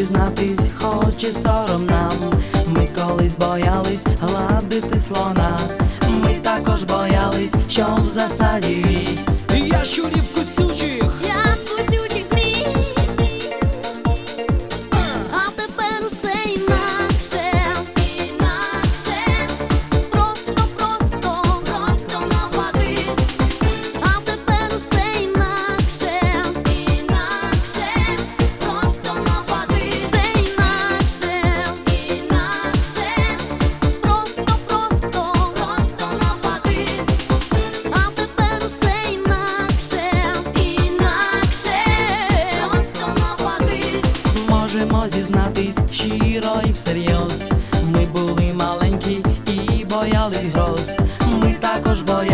зізнатись, хоч і сором нам. Ми колись боялись гладити слона. Ми також боялись, що в засаді. Зізнатись щиро і всерйоз. Ми були маленькі і боялись гроз. Ми також боялись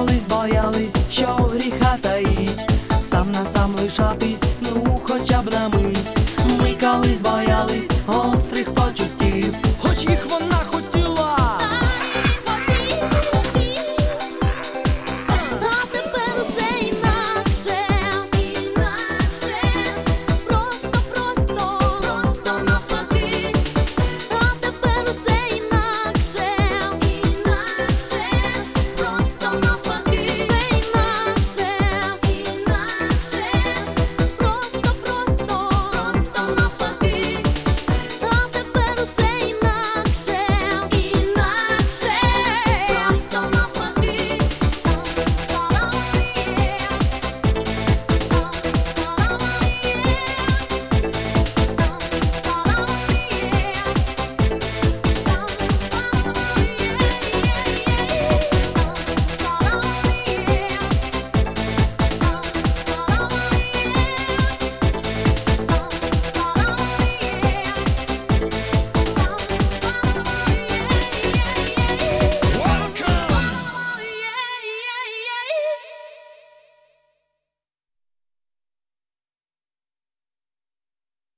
колись боялись, що гріха таїть, сам на сам лишатись, ну хоча б на мить. Ми колись боялись,